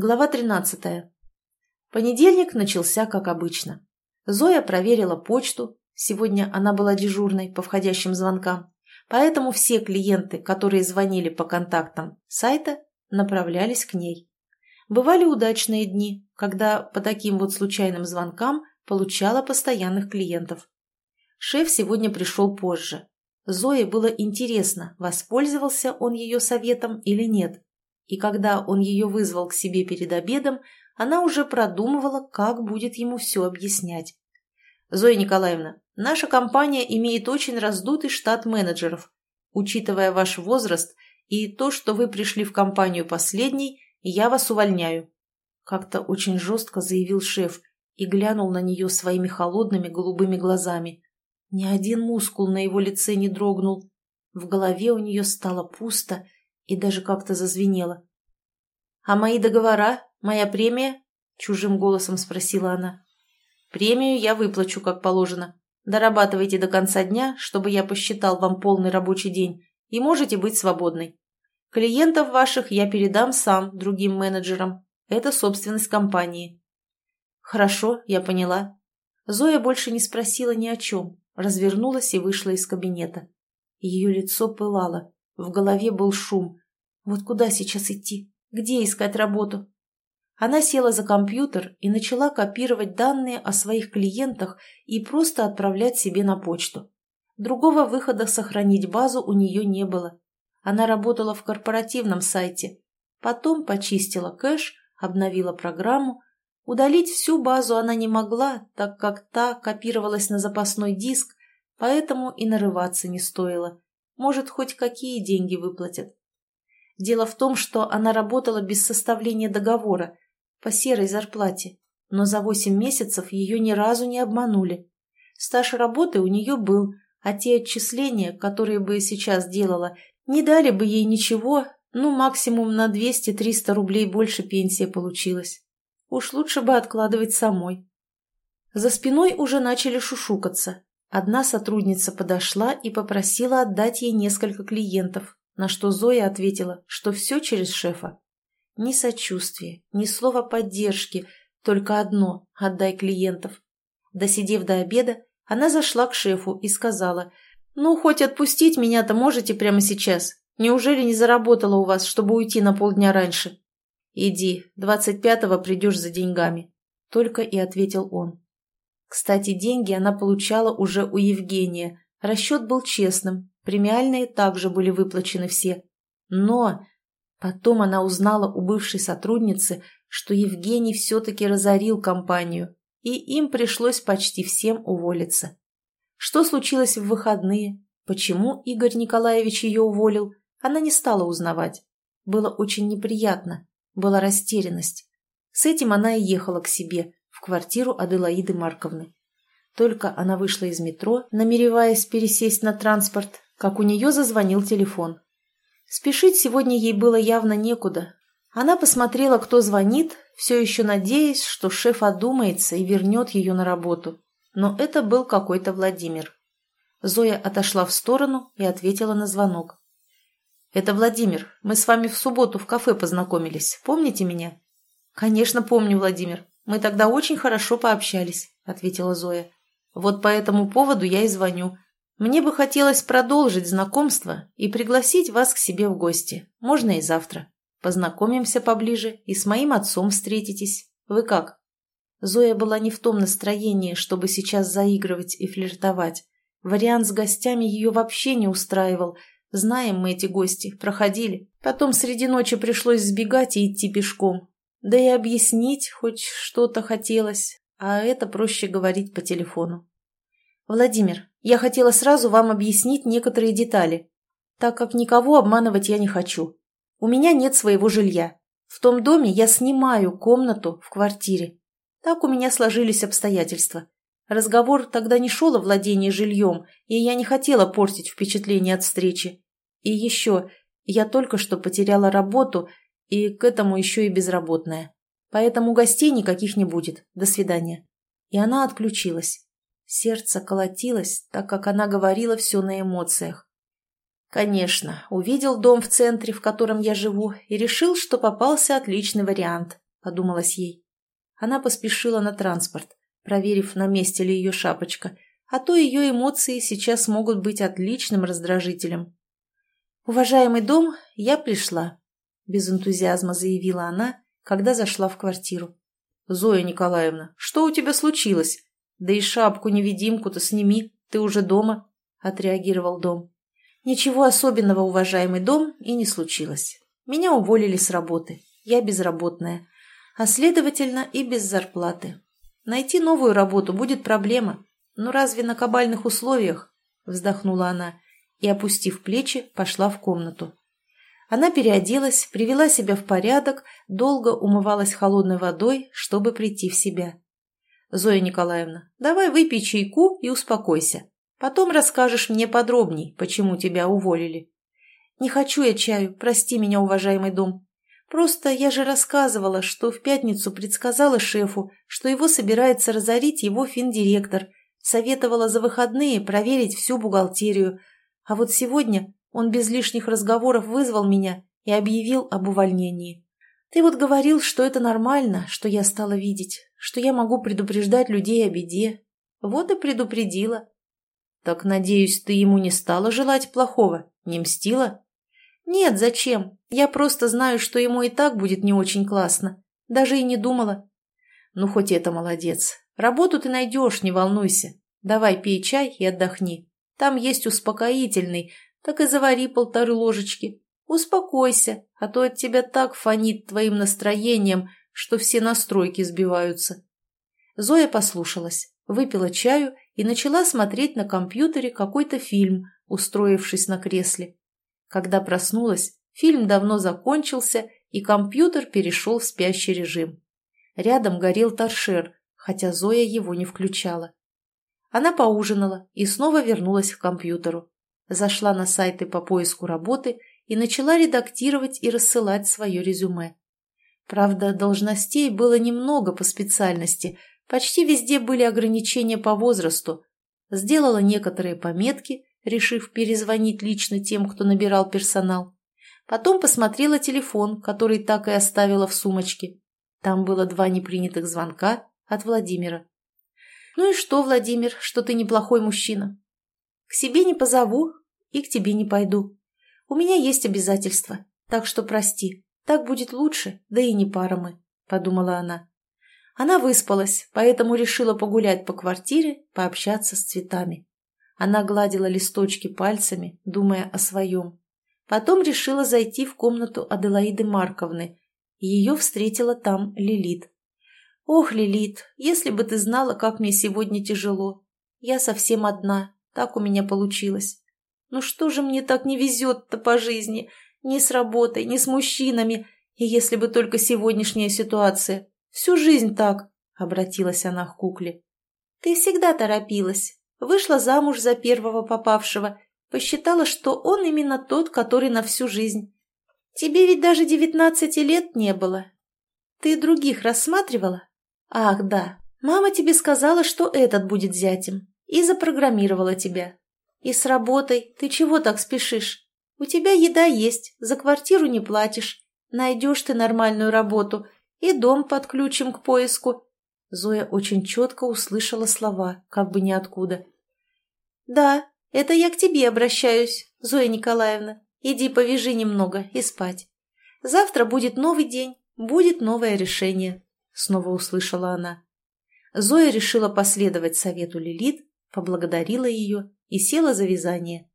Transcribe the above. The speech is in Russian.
Глава 13. Понедельник начался как обычно. Зоя проверила почту, сегодня она была дежурной по входящим звонкам, поэтому все клиенты, которые звонили по контактам сайта, направлялись к ней. Бывали удачные дни, когда по таким вот случайным звонкам получала постоянных клиентов. Шеф сегодня пришел позже. Зое было интересно, воспользовался он ее советом или нет и когда он ее вызвал к себе перед обедом, она уже продумывала, как будет ему все объяснять. «Зоя Николаевна, наша компания имеет очень раздутый штат менеджеров. Учитывая ваш возраст и то, что вы пришли в компанию последней, я вас увольняю», — как-то очень жестко заявил шеф и глянул на нее своими холодными голубыми глазами. Ни один мускул на его лице не дрогнул. В голове у нее стало пусто, и даже как-то зазвенело. «А мои договора? Моя премия?» – чужим голосом спросила она. «Премию я выплачу, как положено. Дорабатывайте до конца дня, чтобы я посчитал вам полный рабочий день, и можете быть свободной. Клиентов ваших я передам сам другим менеджерам. Это собственность компании». «Хорошо, я поняла». Зоя больше не спросила ни о чем, развернулась и вышла из кабинета. Ее лицо пылало. В голове был шум. Вот куда сейчас идти? Где искать работу? Она села за компьютер и начала копировать данные о своих клиентах и просто отправлять себе на почту. Другого выхода сохранить базу у нее не было. Она работала в корпоративном сайте. Потом почистила кэш, обновила программу. Удалить всю базу она не могла, так как та копировалась на запасной диск, поэтому и нарываться не стоило. Может, хоть какие деньги выплатят. Дело в том, что она работала без составления договора, по серой зарплате, но за восемь месяцев ее ни разу не обманули. Стаж работы у нее был, а те отчисления, которые бы сейчас делала, не дали бы ей ничего, ну, максимум на 200-300 рублей больше пенсия получилась. Уж лучше бы откладывать самой. За спиной уже начали шушукаться, Одна сотрудница подошла и попросила отдать ей несколько клиентов, на что Зоя ответила, что все через шефа. Ни сочувствия, ни слова поддержки, только одно – отдай клиентов. Досидев до обеда, она зашла к шефу и сказала, «Ну, хоть отпустить меня-то можете прямо сейчас. Неужели не заработала у вас, чтобы уйти на полдня раньше?» «Иди, двадцать пятого придешь за деньгами», – только и ответил он. Кстати, деньги она получала уже у Евгения. Расчет был честным, премиальные также были выплачены все. Но потом она узнала у бывшей сотрудницы, что Евгений все-таки разорил компанию, и им пришлось почти всем уволиться. Что случилось в выходные, почему Игорь Николаевич ее уволил, она не стала узнавать. Было очень неприятно, была растерянность. С этим она и ехала к себе – в квартиру Аделаиды Марковны. Только она вышла из метро, намереваясь пересесть на транспорт, как у нее зазвонил телефон. Спешить сегодня ей было явно некуда. Она посмотрела, кто звонит, все еще надеясь, что шеф одумается и вернет ее на работу. Но это был какой-то Владимир. Зоя отошла в сторону и ответила на звонок. «Это Владимир. Мы с вами в субботу в кафе познакомились. Помните меня?» «Конечно, помню, Владимир. Мы тогда очень хорошо пообщались», — ответила Зоя. «Вот по этому поводу я и звоню. Мне бы хотелось продолжить знакомство и пригласить вас к себе в гости. Можно и завтра. Познакомимся поближе и с моим отцом встретитесь. Вы как?» Зоя была не в том настроении, чтобы сейчас заигрывать и флиртовать. Вариант с гостями ее вообще не устраивал. Знаем мы эти гости, проходили. Потом среди ночи пришлось сбегать и идти пешком. Да и объяснить хоть что-то хотелось, а это проще говорить по телефону. «Владимир, я хотела сразу вам объяснить некоторые детали, так как никого обманывать я не хочу. У меня нет своего жилья. В том доме я снимаю комнату в квартире. Так у меня сложились обстоятельства. Разговор тогда не шел о владении жильем, и я не хотела портить впечатление от встречи. И еще, я только что потеряла работу и к этому еще и безработная. Поэтому гостей никаких не будет. До свидания. И она отключилась. Сердце колотилось, так как она говорила все на эмоциях. Конечно, увидел дом в центре, в котором я живу, и решил, что попался отличный вариант. — подумалось ей. Она поспешила на транспорт, проверив, на месте ли ее шапочка, а то ее эмоции сейчас могут быть отличным раздражителем. «Уважаемый дом, я пришла», — без энтузиазма заявила она, когда зашла в квартиру. «Зоя Николаевна, что у тебя случилось? Да и шапку-невидимку-то сними, ты уже дома», — отреагировал дом. «Ничего особенного, уважаемый дом, и не случилось. Меня уволили с работы. Я безработная, а следовательно и без зарплаты. Найти новую работу будет проблема. Ну разве на кабальных условиях? Вздохнула она и, опустив плечи, пошла в комнату. Она переоделась, привела себя в порядок, долго умывалась холодной водой, чтобы прийти в себя. «Зоя Николаевна, давай выпей чайку и успокойся. Потом расскажешь мне подробней, почему тебя уволили». «Не хочу я чаю, прости меня, уважаемый дом. Просто я же рассказывала, что в пятницу предсказала шефу, что его собирается разорить его финдиректор, советовала за выходные проверить всю бухгалтерию. А вот сегодня он без лишних разговоров вызвал меня и объявил об увольнении. Ты вот говорил, что это нормально, что я стала видеть, что я могу предупреждать людей о беде. Вот и предупредила. Так, надеюсь, ты ему не стала желать плохого, не мстила? «Нет, зачем? Я просто знаю, что ему и так будет не очень классно. Даже и не думала». «Ну, хоть это молодец. Работу ты найдешь, не волнуйся. Давай пей чай и отдохни. Там есть успокоительный, так и завари полторы ложечки. Успокойся, а то от тебя так фонит твоим настроением, что все настройки сбиваются». Зоя послушалась, выпила чаю и начала смотреть на компьютере какой-то фильм, устроившись на кресле. Когда проснулась, фильм давно закончился, и компьютер перешел в спящий режим. Рядом горел торшер, хотя Зоя его не включала. Она поужинала и снова вернулась к компьютеру. Зашла на сайты по поиску работы и начала редактировать и рассылать свое резюме. Правда, должностей было немного по специальности, почти везде были ограничения по возрасту. Сделала некоторые пометки решив перезвонить лично тем, кто набирал персонал. Потом посмотрела телефон, который так и оставила в сумочке. Там было два непринятых звонка от Владимира. «Ну и что, Владимир, что ты неплохой мужчина? К себе не позову и к тебе не пойду. У меня есть обязательства, так что прости, так будет лучше, да и не пара мы», — подумала она. Она выспалась, поэтому решила погулять по квартире, пообщаться с цветами. Она гладила листочки пальцами, думая о своем. Потом решила зайти в комнату Аделаиды Марковны. Ее встретила там Лилит. «Ох, Лилит, если бы ты знала, как мне сегодня тяжело. Я совсем одна, так у меня получилось. Ну что же мне так не везет-то по жизни? Ни с работой, ни с мужчинами. И если бы только сегодняшняя ситуация. Всю жизнь так», — обратилась она к кукле. «Ты всегда торопилась, Вышла замуж за первого попавшего. Посчитала, что он именно тот, который на всю жизнь. Тебе ведь даже девятнадцати лет не было. Ты других рассматривала? Ах, да. Мама тебе сказала, что этот будет зятем. И запрограммировала тебя. И с работой ты чего так спешишь? У тебя еда есть, за квартиру не платишь. Найдешь ты нормальную работу. И дом подключим к поиску. Зоя очень четко услышала слова, как бы ниоткуда. «Да, это я к тебе обращаюсь, Зоя Николаевна. Иди повяжи немного и спать. Завтра будет новый день, будет новое решение», — снова услышала она. Зоя решила последовать совету Лилит, поблагодарила ее и села за вязание.